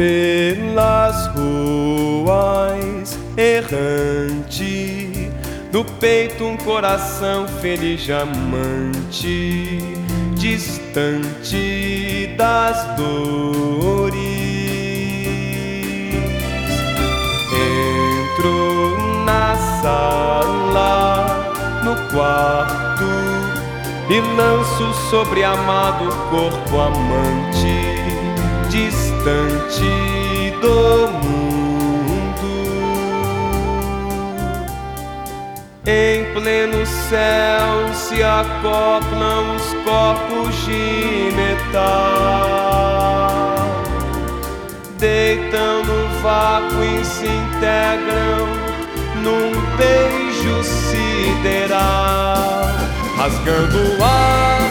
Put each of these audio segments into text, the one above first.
pelas ruas errante, no peito um coração feliz amante, distante das dores. Entro na sala, no quarto, e lanço sobre amado corpo amante distante do mundo. Em pleno céu se acoplam os corpos de metal, deitam no vácuo e se integram num beijo sideral, rasgando o ar,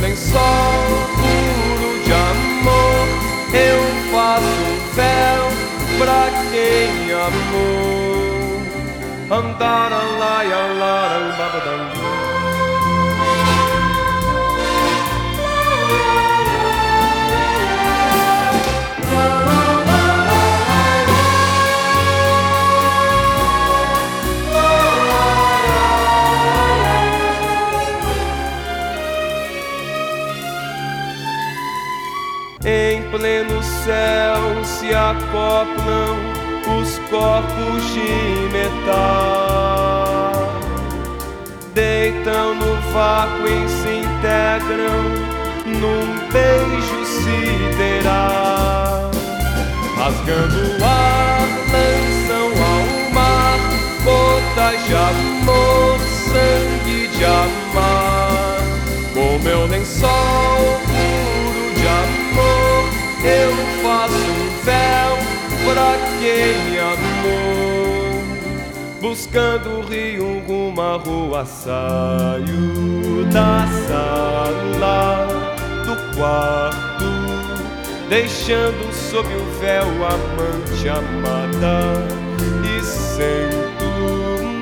Meu lençol puro de amor, eu faço um véu pra quem amou. Andara lá, ya, lá, babadam. Pleno céu se acoplam os corpos de metal, deitam no vácuo e se integram num beijo sideral, rasgando o ar, lançam ao mar gotas de amor, sangue de amar, com meu lençol puro de amor, eu faço um véu pra quem amou. Buscando o rio à rua, saio da sala do quarto, deixando sob o véu a amante amada e sento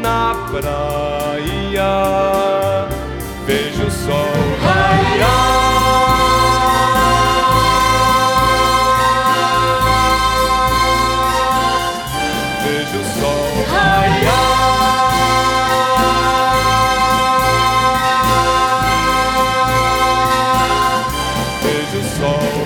na praia. Vejo o sol Vejo